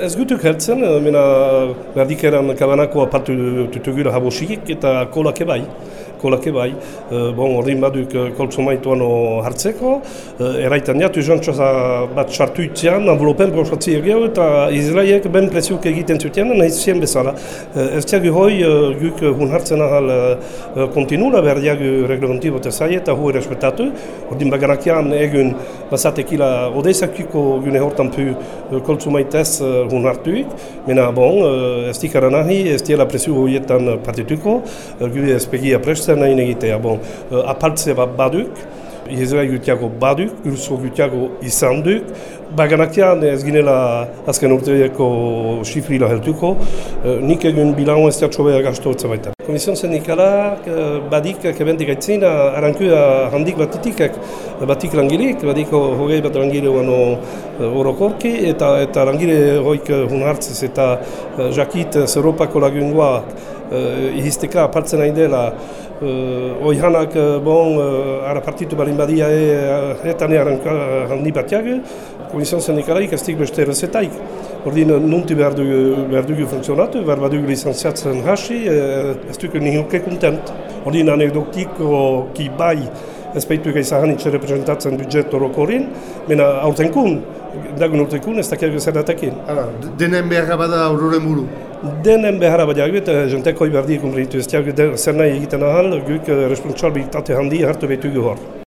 Ez gutuk heltzen, eh, mena berdik eran kabanako apatu tutugura habosik eta kolake bai kolake bai, e, bon, ordin baduk e, koltsu maituan hartzeko, e, eraitan jatu jontxoza bat sartu itzean, envelopen prosatzi egeo eta Izraelek ben preziuk egiten zuten, nahi zien bezala. E, ez tiagu hoi guk hun hartzen ahal kontinula, behar diagu reglamentibo tezai eta hui respetatu, ordin baganakian egun bazatekila odeizakiko gune hortan pu koltsu maitez hun hartuik, mena bon, ez dikara nahi, ez diela preziu hoietan partituko, gu ez pegia prest zer nahi egitea. Bon, uh, apaltze bat baduk, Izrael gutiago baduk, urso gutiago izan duk, baganakian ez ginela azken urteeko xifrila heltuko, uh, nik egun bilan ez teatxo behar gasto baita. Komision sindikala badik kebentik aitzin, aranku handik batitik, batik langilik, badiko hogei bat langile uano orokorki, eta, eta langile hoik hun hartzez eta jakit Zeropako lagungoa uh, ihisteka apartzen nahi dela uh, oihanak uh, bon uh, ara partitu barin badia e, etane handi batiak Komisión Sindikalaik ez dik beste errezetaik. Ordin nunti behar dugu, behar dugu funtzionatu, behar dugu licenziatzen hasi, ez dugu nihuke kontent. Ordin anekdotiko ki bai ez baitu gai zahan itxe representatzen budget orokorin, mena aurten kun, dagun urten kun, ez dakiak zer datekin. Denen beharra bada auroren buru? Denen beharra bada agut, jentek hoi behar dikum ez zer nahi egiten ahal, guk responsabilitate handi hartu behitu hor.